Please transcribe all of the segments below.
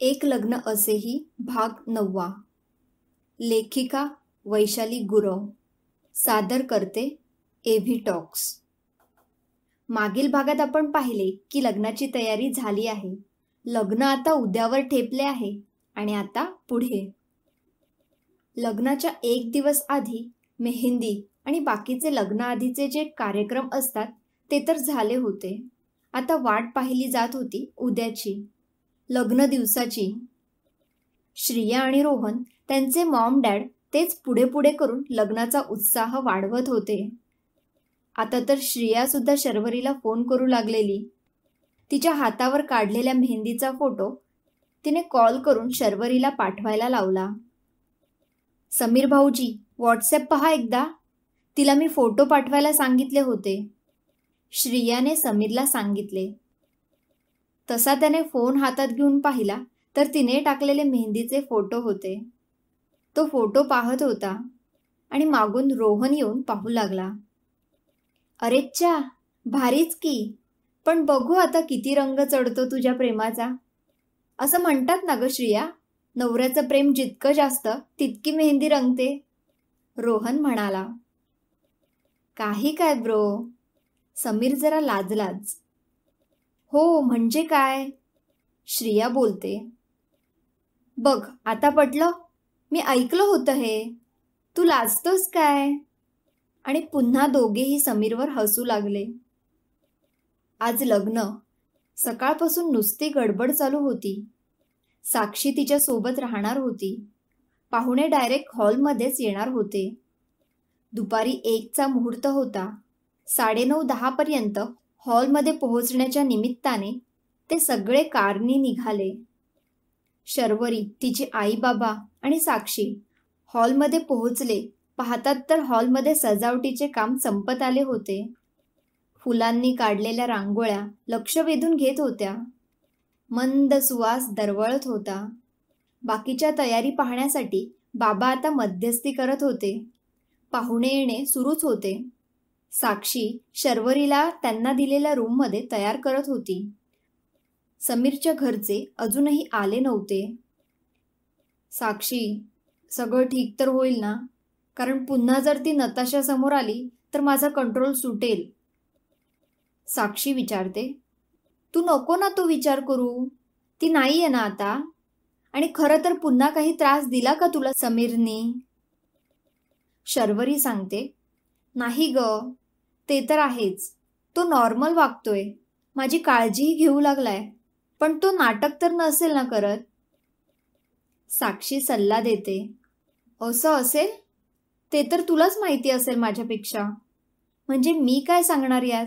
एक लग्न असेही भाग नववा. लेखिका वैशाली गुरव. सादर करते एव्ही टॉक्स. मागील भागात आपण पाहिले की लग्नाची तयारी झाली आहे. लग्न आता उद्यावर ठेपले आहे आणि आता पुढे. लग्नाच्या एक दिवस आधी मेहंदी आणि बाकीचे लग्नाआधीचे जे कार्यक्रम असतात ते तर झाले होते. आता वाट पाहिली जात होती उद्याची. लग्न दिवसाची. श्रिया आणि रोहन त्यांचे मॉम डॅड तेच पुढे पुढे करून लग्नाचा उत्साह वाढवत होते. आता तर श्रिया सुद्धा शर्वरीला फोन करू लागलेली. तिच्या हातावर काढलेल्या मेहंदीचा फोटो तिने कॉल करून शर्वरीला पाठवायला लावला. समीर भाऊजी व्हॉट्सॲप पहा एकदा. तिला मी फोटो पाठवायला सांगितले होते. श्रियाने समीरला सांगितले. तसा त्याने फोन हातात घेऊन पाहिला तर तिने टाकलेले मेहंदीचे फोटो होते. तो फोटो पाहत होता आणि मागून रोहन येऊन पाहू लागला. अरेच्चा भारीच की. पण बघू आता किती रंग चढतो तुझ्या प्रेमाचा. असं म्हणतात ना ग श्रिया नवऱ्याचं प्रेम जितकं जास्त तितकी मेहंदी रंगते. रोहन म्हणाला. काही काय ब्रो समीर जरा लाजलाच. हो म्हणजे काय? श्रिया बोलते. बघ आता पटलं? मी ऐकलं होतं हे. तू लाजतोस काय? आणि पुन्हा दोघेही समीरवर हसू लागले. आज लग्न. सकाळपासून नुसती गडबड चालू होती. साक्षी तिच्या सोबत राहणार होती. पाहुणे डायरेक्ट हॉलमध्येच येणार होते. दुपारी एकचा मुहूर्त होता. साडेनऊ दहापर्यंत हॉलमध्ये पोहोचण्याच्या निमित्ताने ते सगळे कारनी निघाले. शर्वरी तिची आई बाबा आणि साक्षी हॉलमध्ये पोहोचले. पाहतात तर हॉलमध्ये सजावटीचे काम संपत आले होते. फुलांनी काढलेल्या रांगोळ्या लक्ष वेधून घेत होत्या. मंद सुवास दरवळत होता. बाकीच्या तयारी पाहण्यासाठी बाबा आता मध्यस्थी करत होते. पाहुणे येणे सुरूच होते. साक्षी शर्वरीला त्यांना दिलेल्या रूममध्ये तयार करत होती. समीरच्या घरचे अजूनही आले नव्हते. साक्षी सगळं ठीक तर होईल ना? कारण पुन्हा जर ती नताशा समोर आली तर माझा कंट्रोल सुटेल. साक्षी विचारते तू नको ना तो विचार करू? ती नाही आहे ना आता? आणि खरं तर पुन्हा काही त्रास दिला का तुला समीरनी? शर्वरी सांगते नाही ग. ते तर आहेच. तो नॉर्मल वागतोय. माझी काळजीही घेऊ लागलाय. पण तो नाटक तर नसेल ना करत. साक्षी सल्ला देते. असं असेल? ते तर तुलाच माहिती असेल माझ्यापेक्षा. म्हणजे मी काय सांगणार यात?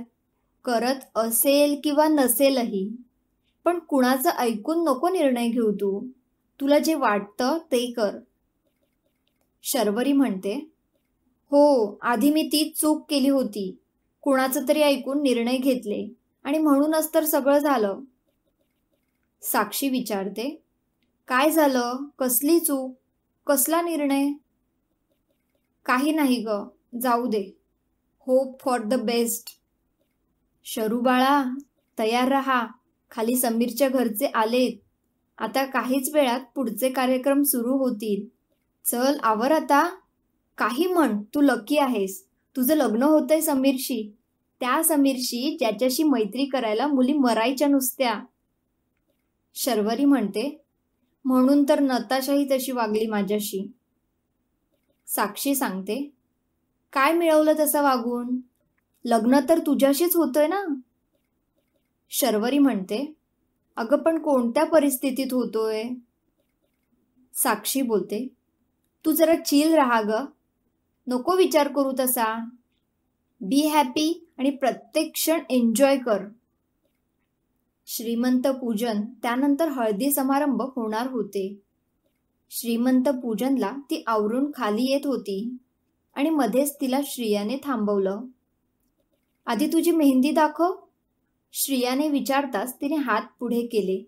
करत असेल किंवा नसेलही. पण कुणाचं ऐकून नको निर्णय घेऊ तू. तुला जे वाटतं ते कर. शर्वरी म्हणते हो आधी मी ती चूक केली होती. कुणाचं तरी ऐकून निर्णय घेतले. आणि म्हणूनच तर सगळं झालं. साक्षी विचारते काय झालं? कसली चूक? कसला निर्णय? काही नाही ग. जाऊ दे. होप फॉर द बेस्ट शरू बाळा. तयार रहा. खाली समीरच्या घरचे आलेत. आता काहीच वेळात पुढचे कार्यक्रम सुरू होतील. चल आवर आता. काही म्हण. तू लकी आहेस. तुझं लग्न होतंय समीरशी. त्या समीरशी ज्याच्याशी मैत्री करायला मुली मरायच्या नुसत्या. शर्वरी म्हणते म्हणून तर नताशाही तशी वागली माझ्याशी. साक्षी सांगते काय मिळवलं तसं वागून? लग्न तर तुझ्याशीच होतंय ना? शर्वरी म्हणते अगं पण कोणत्या परिस्थितीत होतोय? साक्षी बोलते तू जरा चिल राहा ग. नको विचार करू तसा. बी हॅपी आणि प्रत्येक क्षण एन्जॉय कर. श्रीमंत पूजन त्यानंतर हळदी समारंभ होणार होते. श्रीमंत पूजनला ती आवरून खाली येत होती आणि मध्येच तिला श्रियाने थांबवलं. आधी तुझी मेहंदी दाखव. श्रियाने विचारताच तिने हात पुढे केले.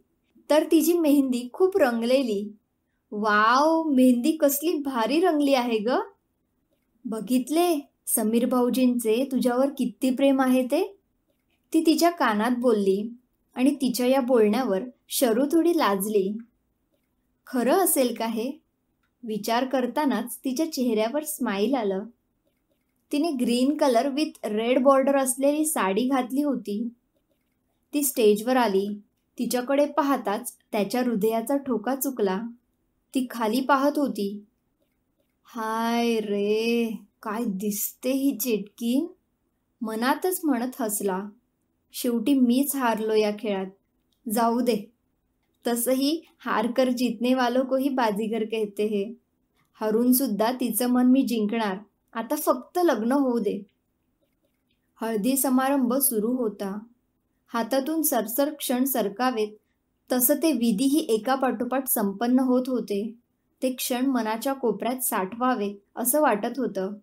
तर तिची मेहंदी खूप रंगलेली. वाव! मेहंदी कसली भारी रंगली आहे ग. बघितले? समीर भाऊजींचे तुझ्यावर किती प्रेम आहे ते? ती तिच्या कानात बोलली आणि तिच्या या बोलण्यावर शरू थोडी लाजली. खरं असेल का हे? विचार करतानाच तिच्या चेहऱ्यावर स्माईल आलं. तिने green colour with red border असलेली साडी घातली होती. ती स्टेजवर आली. तिच्याकडे पाहताच त्याच्या हृदयाचा ठोका चुकला. ती खाली पाहत होती. हाय रे काय दिसते ही चिटकी मनातच म्हणत हसला. शेवटी मीच हारलो या खेळात. जाऊ दे. तसंही हारकर जितने वालो बाजीगर कहते हे. हरून सुद्धा तिचं मन मी जिंकणार. आता फक्त लग्न होऊ दे. हळदी समारंभ सुरू होता. हातातून सरसर क्षण सरकावेत. तसं ते विधीही एका पाठोपाठ संपन्न होत होते. ते क्षण मनाच्या कोपऱ्यात साठवावे असं वाटत होतं.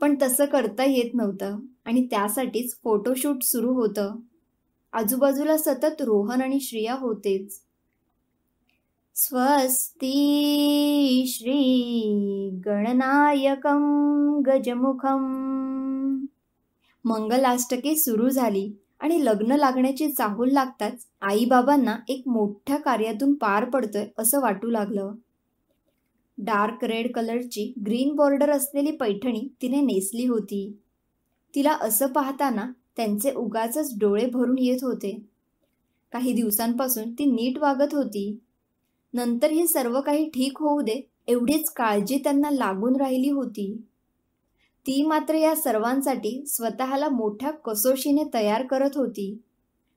पण तसं करता येत नव्हतं आणि त्यासाठीच फोटोशूट सुरू होतं. आजूबाजूला सतत रोहन आणि श्रिया होतेच. स्वस्ती श्री गणनायकं गजमुखम मंगलाष्टके सुरू झाली आणि लग्न लागण्याची चाहूल लागताच आईबाबांना एक मोठ्या कार्यातून पार पडतोय असं वाटू लागलं. डार्क रेड कलरची ग्रीन बॉर्डर असलेली पैठणी तिने नेसली होती. तिला असं पाहताना त्यांचे उगाच डोळे भरून येत होते. काही दिवसांपासून ती नीट वागत होती. नंतर हे सर्व काही ठीक होऊ दे एवढीच काळजी त्यांना लागून राहिली होती. ती मात्र या सर्वांसाठी स्वतःला मोठ्या कसोशीने तयार करत होती.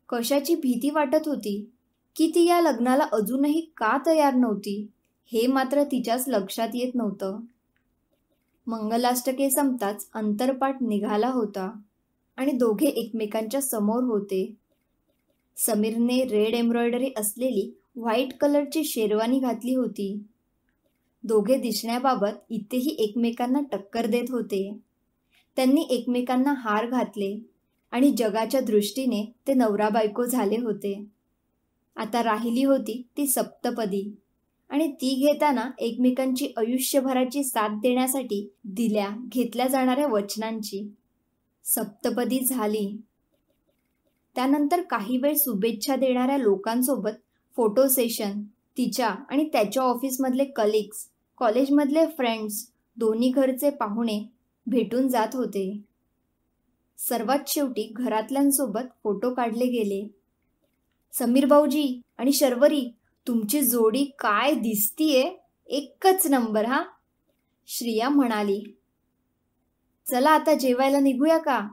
कशाची भीती वाटत होती की ती या लग्नाला अजूनही का तयार नव्हती? हे मात्र तिच्याच लक्षात येत नव्हतं. मंगलाष्टके संपताच अंतरपाठ निघाला होता आणि दोघे एकमेकांच्या समोर होते. समीरने रेड एम्ब्रॉयडरी असलेली व्हाईट कलरची शेरवानी घातली होती. दोघे दिसण्याबाबत इथेही एकमेकांना टक्कर देत होते. त्यांनी एकमेकांना हार घातले आणि जगाच्या दृष्टीने ते नवरा बायको झाले होते. आता राहिली होती ती सप्तपदी. आणि ती घेताना एकमेकांची आयुष्यभराची साथ देण्यासाठी दिल्या घेतल्या जाणाऱ्या वचनांची. सप्तपदी झाली. त्यानंतर काही वेळ शुभेच्छा देणाऱ्या लोकांसोबत फोटो सेशन तिच्या आणि त्याच्या ऑफिसमधले कलिग्स कॉलेजमधले फ्रेंड्स दोन्ही घरचे पाहुणे भेटून जात होते. सर्वात शेवटी घरातल्यांसोबत फोटो काढले गेले. समीर भाऊजी आणि शर्वरी तुमची जोडी काय दिसतीये? एकच नंबर हा. श्रिया म्हणाली चला आता जेवायला निघूया का?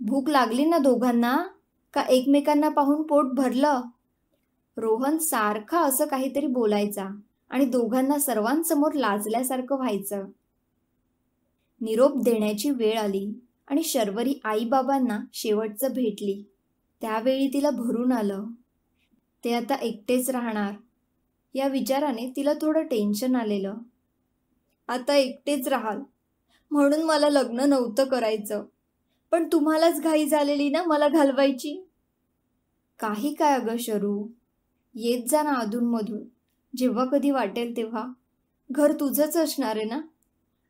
भूक लागली ना दोघांना? का एकमेकांना पाहून पोट भरलं? रोहन सारखा असं काहीतरी बोलायचा आणि दोघांना सर्वांसमोर लाजल्यासारखं व्हायचं. निरोप देण्याची वेळ आली आणि शर्वरी आईबाबांना शेवटचं भेटली. त्यावेळी तिला भरून आलं. ते आता एकटेच राहणार. या विचाराने तिला थोडं टेन्शन आलेलं. आता एकटेच राहाल. म्हणून मला लग्न नव्हतं करायचं. पण तुम्हालाच घाई झालेली ना मला घालवायची? काही काय अगं शरू. येत जा ना अधूनमधून. जेव्हा कधी वाटेल तेव्हा. घर तुझंच असणार आहे ना?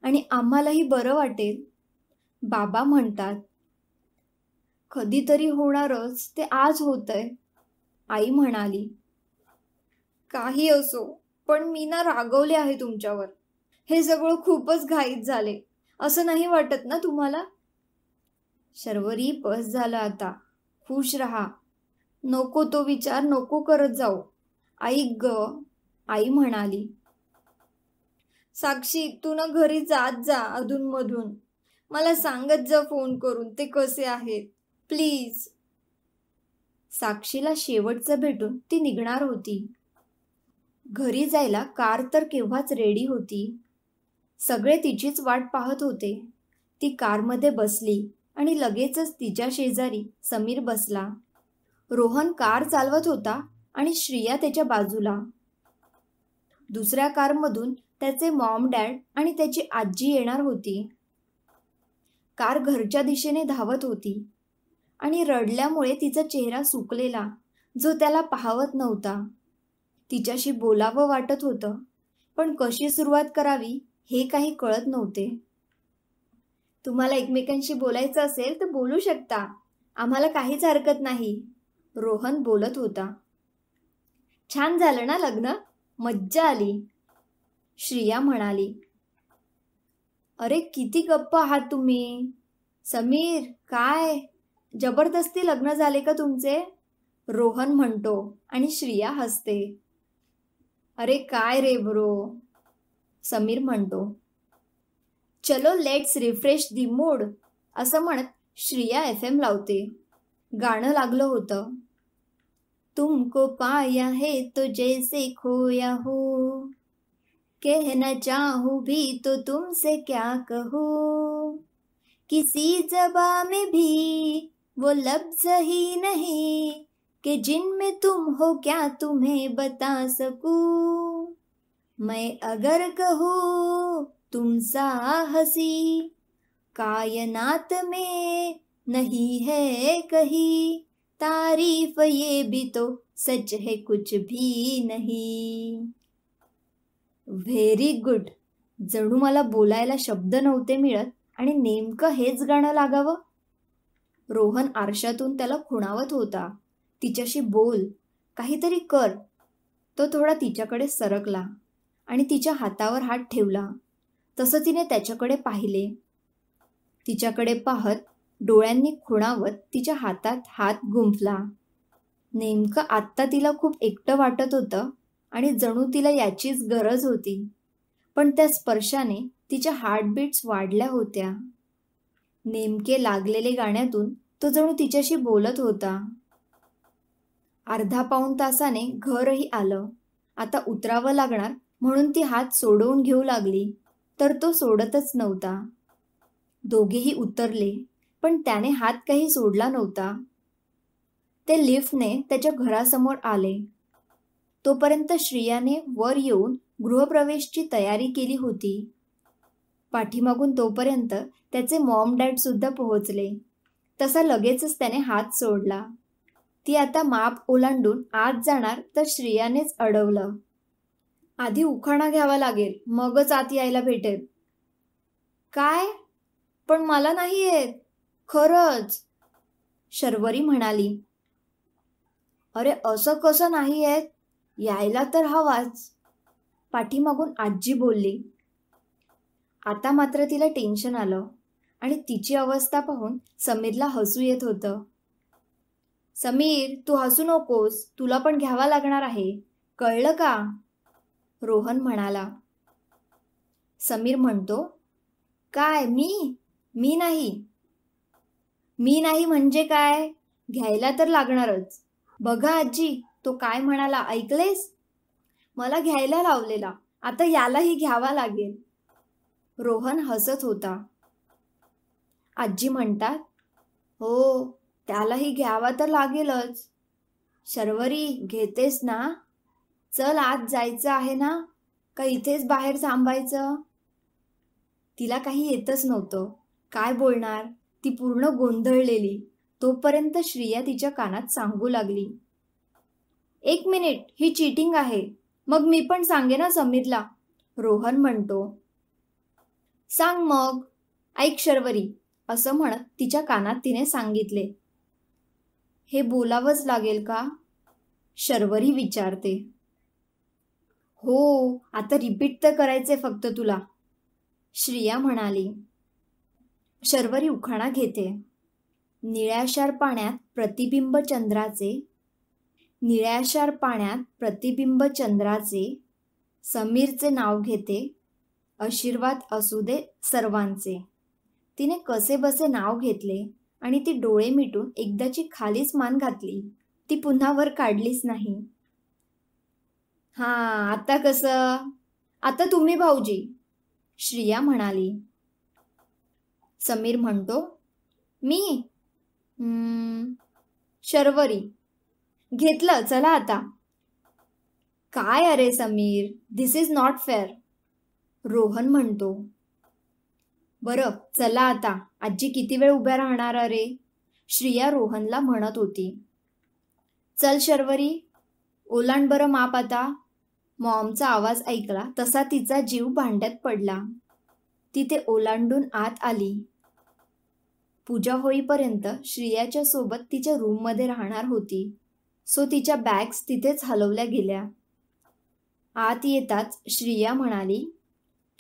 आणि आम्हालाही बरं वाटेल. बाबा म्हणतात. कधीतरी होणारच. ते आज होतंय. आई म्हणाली. काही असो पण मी ना रागवले आहे तुमच्यावर. हे सगळं खूपच घाईत झाले. असं नाही वाटत ना तुम्हाला? शर्वरी बस झालं आता. खुश राहा. नको तो विचार नको करत जाऊ. आई ग आई म्हणाली. साक्षी तू ना घरी जात जा अधूनमधून. मला सांगत जा फोन करून ते कसे आहेत. प्लीज. साक्षीला शेवटचं भेटून ती निघणार होती. घरी जायला कार तर केव्हाच रेडी होती. सगळे तिचीच वाट पाहत होते. ती कारमध्ये बसली आणि लगेचच तिच्या शेजारी समीर बसला. रोहन कार चालवत होता आणि श्रिया त्याच्या बाजूला. दुसऱ्या कारमधून त्याचे मॉम डॅड आणि त्याची आजी येणार होती. कार घरच्या दिशेने धावत होती आणि रडल्यामुळे तिचा चेहरा सुकलेला जो त्याला पाहवत नव्हता. तिच्याशी बोलावं वाटत होतं. पण कशी सुरुवात करावी हे काही कळत नव्हते. तुम्हाला एकमेकांशी बोलायचं असेल तर बोलू शकता. आम्हाला काहीच हरकत नाही. रोहन बोलत होता. छान झालं ना लग्न? मज्जा आली. श्रिया म्हणाली. अरे किती गप्प आहात तुम्ही. समीर काय? जबरदस्ती लग्न झाले का तुमचे? रोहन म्हणतो आणि श्रिया हसते. अरे काय रे ब्रो? समीर म्हणतो. चलो लेट्स रिफ्रेश दी मूड असं म्हणत श्रिया एफ एम लावते. गाणं लागलं होतं. तुमको पाया है तो जैसे खोया हो. कहना चाहूँ भी तो तुमसे क्या कहूँ? किसी जबा में भी वो लफ्ज ही नहीं। कि जिनमें तुम हो क्या तुम्हें बता सकूं? मैं अगर कहूँ तुम सा हसी कायनात में नहीं है कही। तारीफ ये भी तो सच है कुछ भी नहीं। व्हेरी गुड जणू मला बोलायला शब्द नव्हते मिळत आणि नेमकं हेच गाणं लागावं? रोहन आरशातून त्याला खुणावत होता. तिच्याशी बोल काहीतरी कर. तो थोडा तिच्याकडे सरकला आणि तिच्या हातावर हात ठेवला. तसं तिने त्याच्याकडे पाहिले. तिच्याकडे पाहत डोळ्यांनी खुणावत तिच्या हातात हात गुंफला. नेमकं आत्ता तिला खूप एकटं वाटत होतं आणि जणू तिला याचीच गरज होती. पण त्या स्पर्शाने तिच्या हार्टबीट्स वाढल्या होत्या. नेमके लागलेले गाण्यातून तो जणू तिच्याशी बोलत होता. अर्धा पाऊण तासाने घरही आलं. आता उतरावं लागणार म्हणून ती हात सोडवून घेऊ लागली तर तो सोडतच नव्हता. दोघेही उतरले पण त्याने हात काही सोडला नव्हता. ते लिफ्टने त्याच्या घरासमोर आले. तोपर्यंत श्रियाने वर येऊन गृहप्रवेशची तयारी केली होती. पाठीमागून तोपर्यंत त्याचे मॉम डॅड सुद्धा पोहोचले. तसा लगेचच त्याने हात सोडला ती आता माप ओलांडून आत जाणार तर श्रियानेच अडवलं. आधी उखाणा घ्यावा लागेल मगच आत यायला भेटेल. काय? पण मला नाही येत खरंच. शर्वरी म्हणाली. अरे असं कसं नाही येत यायला तर हवाच. पाठीमागून आजी बोलली. आता मात्र तिला टेन्शन आलं आणि तिची अवस्था पाहून समीरला हसू येत होतं. समीर तू हसू नकोस तुला पण घ्यावा लागणार आहे. कळलं का? रोहन म्हणाला. समीर म्हणतो काय मी? मी नाही. मी नाही म्हणजे काय? घ्यायला तर लागणारच. बघा आजी तो काय म्हणाला ऐकलेस? मला घ्यायला लावलेला आता यालाही घ्यावा लागेल. रोहन हसत होता. आजी म्हणतात हो त्यालाही घ्यावा तर लागेलच. शर्वरी घेतेस ना? चल आज जायचं आहे ना? का इथेच बाहेर थांबायचं? तिला काही येतच नव्हतं. काय बोलणार? ती पूर्ण गोंधळलेली. तोपर्यंत श्रिया तिच्या कानात सांगू लागली. एक मिनिट ही चीटिंग आहे. मग मी पण सांगे ना समीरला? रोहन म्हणतो. सांग मग. ऐक शर्वरी. असं म्हणत तिच्या कानात तिने सांगितले. हे बोलावंच लागेल का? शर्वरी विचारते. हो आता रिपीट तर करायचे फक्त तुला श्रिया म्हणाली. शर्वरी उखाणा घेते. निळ्याशार पाण्यात प्रतिबिंब चंद्राचे निळ्याशार पाण्यात प्रतिबिंब चंद्राचे समीरचे नाव घेते आशीर्वाद असू दे सर्वांचे. तिने कसे बसे नाव घेतले. आणि ती डोळे मिटून एकदाची खालीच मान घातली. ती पुन्हा वर काढलीच नाही. हा आता कसं? आता तुम्ही भाऊजी श्रिया म्हणाली. समीर म्हणतो मी? शर्वरी. घेतलं चला आता. काय अरे Sameer? This is not fair Rohan म्हणतो बरं चला आता. आजी किती वेळ उभ्या राहणार अरे? श्रिया रोहनला म्हणत होती. चल शर्वरी ओलांड बरं माप आता. मॉमचा आवाज ऐकला तसा तिचा जीव भांड्यात पडला. तिथे ओलांडून आत आली. पूजा होईपर्यंत श्रियाच्या सोबत तिच्या रूममध्ये राहणार होती. सो तिच्या बॅग्स तिथेच हलवल्या गेल्या. आत येताच श्रिया म्हणाली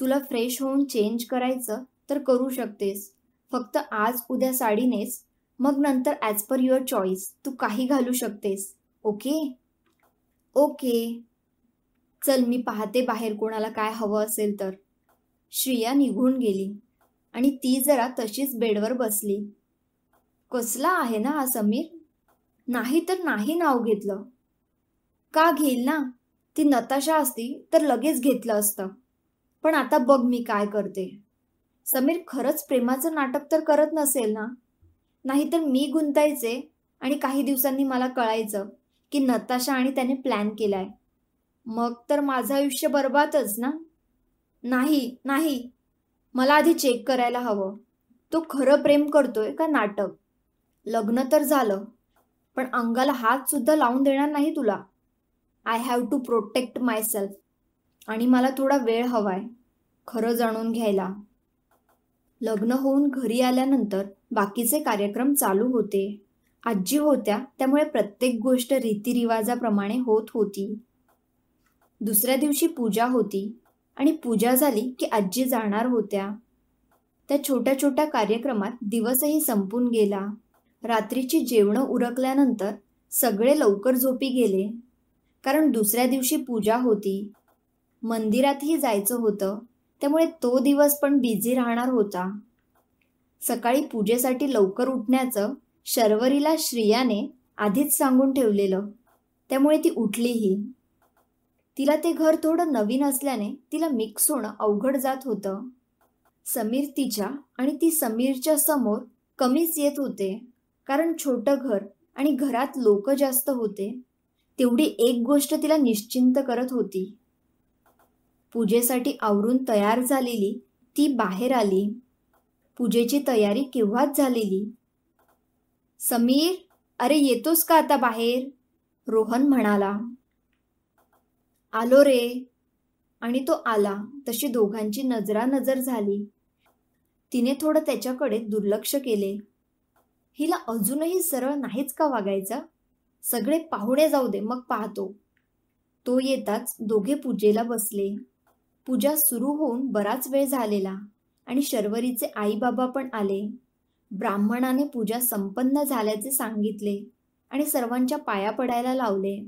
तुला फ्रेश होऊन चेंज करायचं? तर करू शकतेस. फक्त आज उद्या साडीनेच मग नंतर ॲज पर युअर चॉईस तू काही घालू शकतेस. ओके? ओके. चल मी पाहते बाहेर कोणाला काय हवं असेल तर. श्रिया निघून गेली आणि ती जरा तशीच बेडवर बसली. कसला आहे ना हा समीर? नाही तर नाही नाव घेतलं. का घेईल ना? ती नताशा असती तर लगेच घेतलं असतं. पण आता बघ मी काय करते. समीर खरंच प्रेमाचं नाटक तर करत नसेल ना? नाहीतर मी गुंतायचे आणि काही दिवसांनी मला कळायचं की नताशा आणि त्याने प्लॅन केलाय. मग तर माझं आयुष्य बरबातच ना? नाही नाही. मला आधी चेक करायला हवं. तो खरं प्रेम करतोय का नाटक? लग्न तर झालं पण अंगाला हात सुद्धा लावून देणार नाही तुला. I have to protect myself आणि मला थोडा वेळ हवाय खरं जाणून घ्यायला. लग्न होऊन घरी आल्यानंतर बाकीचे कार्यक्रम चालू होते. आजी होत्या त्यामुळे प्रत्येक गोष्ट रीतिरिवाजाप्रमाणे होत होती. दुसऱ्या दिवशी पूजा होती आणि पूजा झाली की आजी जाणार होत्या. त्या छोट्या छोट्या कार्यक्रमात दिवसही संपून गेला. रात्रीची जेवणं उरकल्यानंतर सगळे लवकर झोपी गेले. कारण दुसऱ्या दिवशी पूजा होती. मंदिरातही जायचं होतं. त्यामुळे तो दिवस पण बिझी राहणार होता. सकाळी पूजेसाठी लवकर उठण्याचं शर्वरीला श्रियाने आधीच सांगून ठेवलेलं. त्यामुळे ती उठलीही. तिला ते घर थोडं नवीन असल्याने तिला मिक्स होणं अवघड जात होतं. समीर तिच्या आणि ती समीरच्या समोर कमीच येत होते. कारण छोटं घर आणि घरात लोक जास्त होते. तेवढी एक गोष्ट तिला निश्चिंत करत होती. पूजेसाठी आवरून तयार झालेली ती बाहेर आली. पूजेची तयारी केव्हाच झालेली? समीर अरे येतोस का आता बाहेर? रोहन म्हणाला. आलो रे. आणि तो आला. तशी दोघांची नजरानजर झाली. तिने थोडं त्याच्याकडे दुर्लक्ष केले. हिला अजूनही सरळ नाहीच का वागायचा? सगळे पाहुणे जाऊ दे मग पाहतो. तो येताच दोघे पूजेला बसले. पूजा सुरू होऊन बराच वेळ झालेला आणि शर्वरीचे आईबाबा पण आले. ब्राह्मणाने पूजा संपन्न झाल्याचे सांगितले आणि सर्वांच्या पाया पडायला लावले.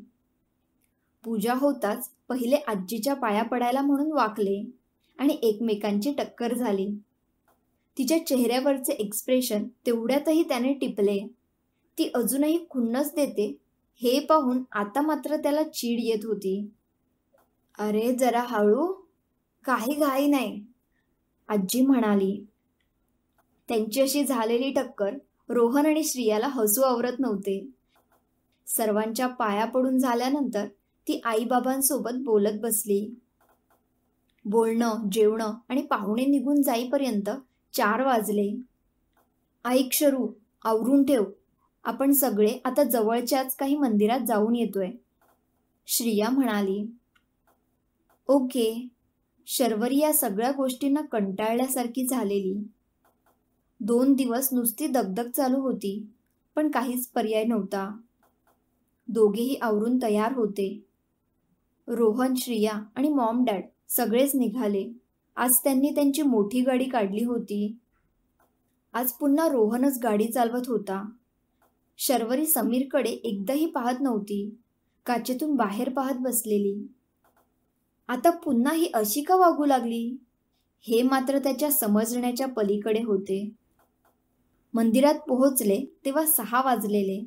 पूजा होताच पहिले आजीच्या पाया पडायला म्हणून वाकले आणि एकमेकांची टक्कर झाली. तिच्या चेहऱ्यावरचे एक्सप्रेशन तेवढ्यातही त्याने टिपले. ती अजूनही खुन्नस देते. हे पाहून आता मात्र त्याला चीड येत होती. अरे जरा हळू काही घाई नाही. आजी म्हणाली त्यांची अशी झालेली टक्कर रोहन आणि श्रियाला हसू आवरत नव्हते. सर्वांच्या पाया पडून झाल्यानंतर ती आईबाबांसोबत बोलत बसली. बोलणं जेवणं आणि पाहुणे निघून जाईपर्यंत चार वाजले. ऐक शरू आवरून ठेव. आपण सगळे आता जवळच्याच काही मंदिरात जाऊन येतोय. श्रिया म्हणाली ओके. शर्वरी या सगळ्या गोष्टींना कंटाळल्यासारखी झालेली. दोन दिवस नुसती दगदग चालू होती पण काहीच पर्याय नव्हता. दोघेही आवरून तयार होते. रोहन श्रिया आणि मॉम डॅड सगळेच निघाले. आज त्यांनी त्यांची मोठी गाडी काढली होती. आज पुन्हा रोहनच गाडी चालवत होता. शर्वरी समीरकडे एकदाही पाहत नव्हती. काचेतून बाहेर पाहत बसलेली. आता पुन्हा ही अशी का वागू लागली? हे मात्र त्याच्या समजण्याच्या पलीकडे होते. मंदिरात पोहोचले तेव्हा सहा वाजलेले.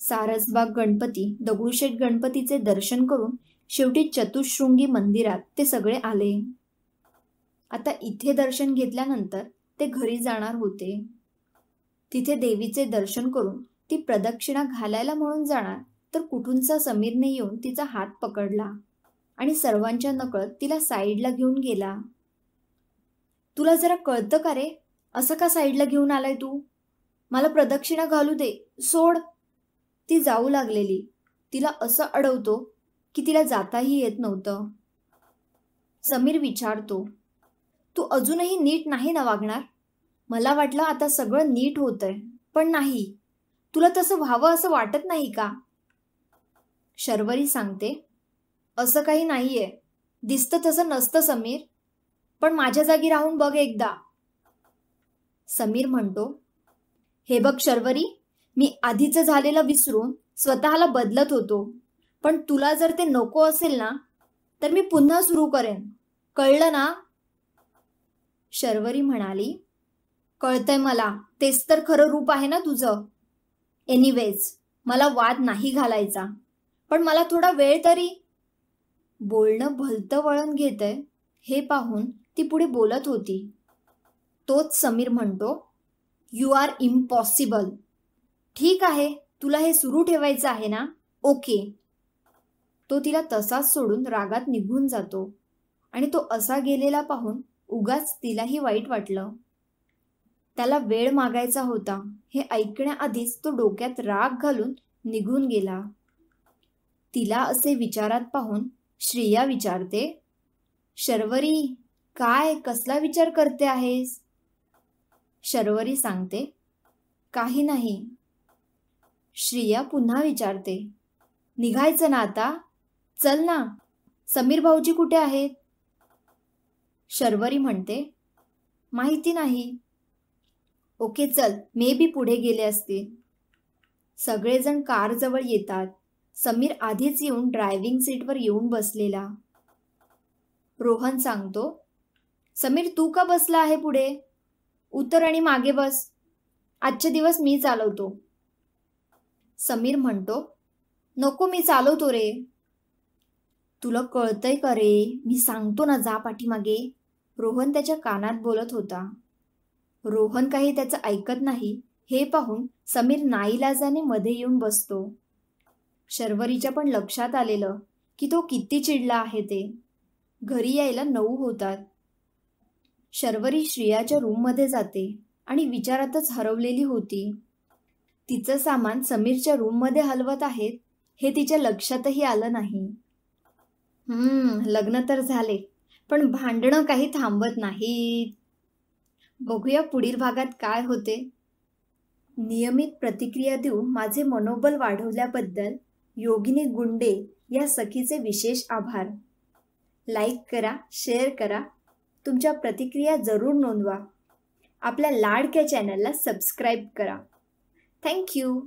सारसबाग गणपती दगडूशेठ गणपतीचे दर्शन करून शेवटी चतुशृंगी मंदिरात ते सगळे आले. आता इथे दर्शन घेतल्यानंतर ते घरी जाणार होते. तिथे देवीचे दर्शन करून ती प्रदक्षिणा घालायला म्हणून जाणार तर कुठूनचा समीरने येऊन तिचा हात पकडला. आणि सर्वांच्या नकळत तिला साईडला घेऊन गेला. तुला जरा कळतं का रे? असं का साईडला घेऊन आलाय तू? मला प्रदक्षिणा घालू दे सोड. ती जाऊ लागलेली. तिला असं अडवतो की तिला जाताही येत नव्हतं. समीर विचारतो तू अजूनही नीट नाही ना वागणार? मला वाटलं आता सगळं नीट होतंय पण नाही. तुला तसं व्हावं असं वाटत नाही का? शर्वरी सांगते असं काही नाहीये. दिसतं तसं नसतं समीर. पण माझ्या जागी राहून बघ एकदा. समीर म्हणतो हे बघ शर्वरी मी आधीचं झालेलं विसरून स्वतःला बदलत होतो. पण तुला जर ते नको असेल ना तर मी पुन्हा सुरू करेन. कळलं ना? शर्वरी म्हणाली कळतंय मला. तेच तर खरं रूप आहे ना तुझं. एनिवेज मला वाद नाही घालायचा. पण मला थोडा वेळ तरी बोलणं भलतं वळण घेतंय हे पाहून ती पुढे बोलत होती. तोच समीर म्हणतो यू आर इम्पॉसिबल ठीक आहे तुला हे सुरू ठेवायचं आहे ना? ओके. तो तिला तसाच सोडून रागात निघून जातो आणि तो असा गेलेला पाहून उगाच तिलाही वाईट वाटलं. त्याला वेळ मागायचा होता हे ऐकण्याआधीच तो डोक्यात राग घालून निघून गेला. तिला असे विचारात पाहून श्रेया विचारते शर्वरी काय कसला विचार करते आहेस? शर्वरी सांगते काही नाही. श्रिया पुन्हा विचारते निघायचं ना आता? चल ना. समीर भाऊजी कुठे आहेत? शर्वरी म्हणते माहिती नाही. ओके चल. मे बी पुढे गेले असतील सगळेजण कारजवळ येतात. समीर आधीच येऊन ड्रायव्हिंग सीटवर येऊन बसलेला. रोहन सांगतो समीर तू का बसला आहे पुढे? उतर आणि मागे बस. आजचे दिवस मी चालवतो. समीर म्हणतो नको मी चालवतो रे. तुला कळतंय का रे? मी सांगतो ना जा पाठीमागे. रोहन त्याच्या कानात बोलत होता. रोहन काही त्याचं ऐकत नाही. हे पाहून समीर नाईलाजाने मध्ये येऊन बसतो. शर्वरीच्या पण लक्षात आलेलं की तो किती चिडला आहे ते. घरी यायला नऊ होतात. शर्वरी श्रियाच्या रूममध्ये जाते आणि विचारातच हरवलेली होती. तिचं सामान समीरच्या रूममध्ये हलवत आहेत हे तिच्या लक्षातही आलं नाही. हम्म लग्न तर झाले पण भांडणं काही थांबत नाहीत. बघूया पुढील भागात काय होते. नियमित प्रतिक्रिया देऊन माझे मनोबल वाढवल्याबद्दल योगिनी गुंडे या सखीचे विशेष आभार. लाईक करा शेअर करा. तुमच्या प्रतिक्रिया जरूर नोंदवा. आपल्या लाडक्या चॅनलला सबस्क्राईब करा. थँक्यू